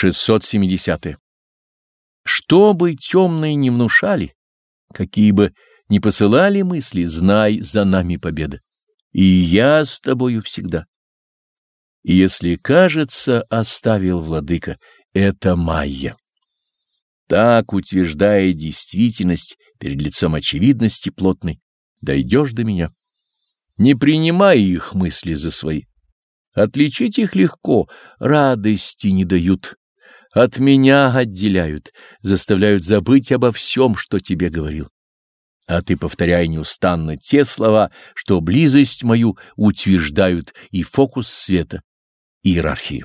670. -е. Что бы темные не внушали, какие бы не посылали мысли, знай, за нами победа. И я с тобою всегда. И если, кажется, оставил владыка, это майя. Так, утверждая действительность перед лицом очевидности плотной, дойдешь до меня. Не принимай их мысли за свои. Отличить их легко, радости не дают. От меня отделяют, заставляют забыть обо всем, что тебе говорил. А ты повторяй неустанно те слова, что близость мою утверждают и фокус света, иерархии.